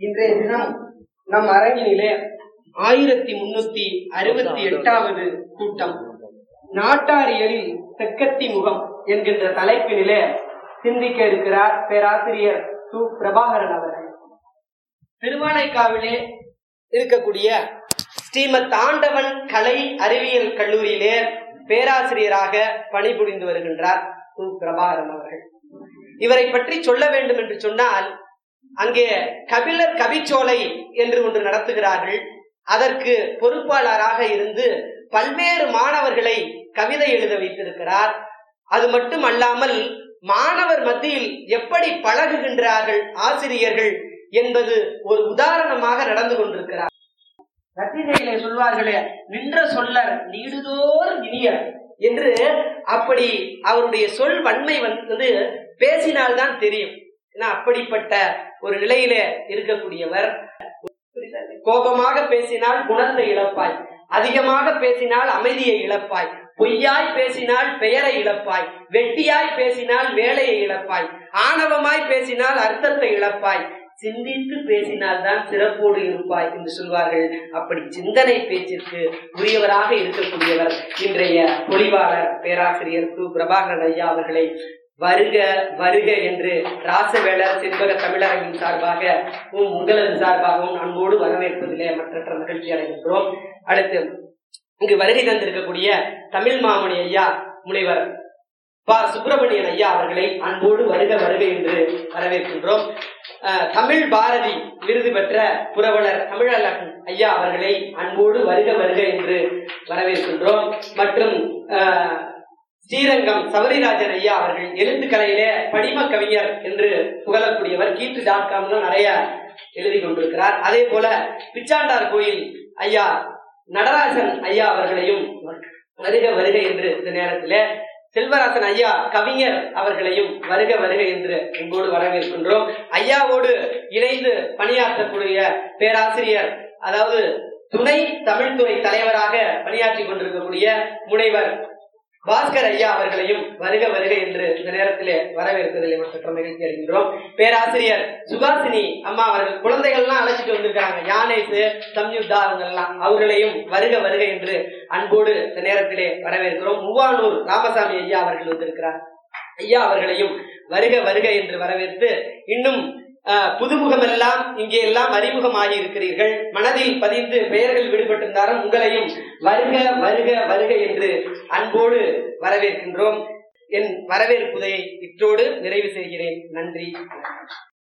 இன்றைய தினம் நம் அரங்கினிலே ஆயிரத்தி முன்னூத்தி அறுபத்தி எட்டாவது கூட்டம். நாட்டாரியலில் தெக்கத்தி முகம் என்கின்ற தலைப்பினிலே சிந்திக்க இருக்கிறார் பேராசிரியர் சு பிரபாகரன் அவர்கள். திருவானைக்காவிலே இருக்கக்கூடிய ஸ்ரீமத் ஆண்டவன் கலை அறிவியல் கல்லூரியிலே பேராசிரியராக பணிபுரிந்து வருகின்றார் சு பிரபாகரன் அவர்கள். இவரை பற்றி சொல்ல வேண்டும் என்று சொன்னால் அங்கே கபிலர் கவிச்சோலை என்று ஒன்று நடத்துகிறார்கள். அதற்கு பொறுப்பாளராக இருந்து பல்வேறு மாணவர்களை கவிதை எழுத வைத்திருக்கிறார். அது மட்டும் அல்லாமல் மாணவர் மத்தியில் எப்படி பழகுகின்றார்கள் ஆசிரியர்கள் என்பது ஒரு உதாரணமாக நடந்து கொண்டிருக்கிறார். ரத்திகையிலே சொல்வார்களே நின்ற சொல்லர் நீடுதோர் இனியர் என்று அப்படி அவருடைய சொல் வன்மை வந்து பேசினால்தான் தெரியும். அப்படிப்பட்ட ஒரு நிலையில இருக்கக்கூடியவர்? கோபமாக பேசினால் குணத்தை இழப்பாய். அதிகமாக பேசினால் அமைதியை இழப்பாய். பொய்யாய் பேசினால் பெயரை இழப்பாய். வெட்டியாய் பேசினால் வேலையை இழப்பாய். ஆணவமாய் பேசினால் அர்த்தத்தை இழப்பாய். சிந்தித்து பேசினால்தான் சிறப்போடு இருப்பாய் என்று சொல்வார்கள். அப்படி சிந்தனை பேச்சிற்கு உரியவராக இருக்கக்கூடியவர் இன்றைய பொழிவாளர் பேராசிரியர் கு. பிரபாகரன் ஐயா அவர்களை வருக வருக என்று ராசவேளர் செண்பக தமிழரங்கின் சார்பாக உங்களது சார்பாகவும் அன்போடு வரவேற்பதிலே மற்ற மகிழ்ச்சி அடைகின்றோம். அடுத்து இங்கு வருகை தந்திருக்கக்கூடிய தமிழ் மாமணி ஐயா முனைவர் பா. சுப்பிரமணியன் ஐயா அவர்களை அன்போடு வருக வருக என்று வரவேற்கின்றோம். தமிழ் பாரதி விருது பெற்ற புரவலர் தமிழழகன் ஐயா அவர்களை அன்போடு வருக வருக என்று வரவேற்கின்றோம். மற்றும் ஸ்ரீரங்கம் சபரிராஜன் ஐயா அவர்கள் எழுத்துக்கலையிலே படிம கவிஞர் என்று புகழக்கூடியவர் கீட்டு டாட் காம் நிறைய எழுதி கொண்டிருக்கிறார். அதே போல பிச்சாண்டார் கோயில் ஐயா நடராஜன் ஐயா அவர்களையும் வருக வருக என்று இந்த நேரத்தில் செல்வராசன் ஐயா கவிஞர் அவர்களையும் வருக வருக என்று எங்கோடு வரவேற்கின்றோம். ஐயாவோடு இணைந்து பணியாற்றக்கூடிய பேராசிரியர் அதாவது துணை தமிழ்துறை தலைவராக பணியாற்றி கொண்டிருக்கக்கூடிய முனைவர் பாஸ்கர் ஐயா அவர்களையும் வருக வருக என்று இந்த நேரத்திலே வரவேற்பதில் மற்ற மகிழ்ச்சி அடைகின்றோம். பேராசிரியர் சுகாசினி அம்மா அவர்கள் குழந்தைகள்லாம் அழைச்சிட்டு வந்திருக்காங்க. யானேசு சம்யுக்தா அவங்கெல்லாம் அவர்களையும் வருக வருக என்று அன்போடு இந்த நேரத்திலே வரவேற்கிறோம். மூவானூர் ராமசாமி ஐயா அவர்கள் வந்திருக்கிறார். ஐயா அவர்களையும் வருக வருக என்று வரவேற்று இன்னும் புதுமுகமெல்லாம் இங்கே எல்லாம் அறிமுகமாகி இருக்கிறீர்கள். மனதில் பதிந்து பெயர்கள் விடுபட்டிருந்தாலும் உங்களையும் வருக வருக வருக என்று அன்போடு வரவேற்கின்றோம். என் வரவேற்புதையை இற்றோடு நிறைவு செய்கிறேன். நன்றி.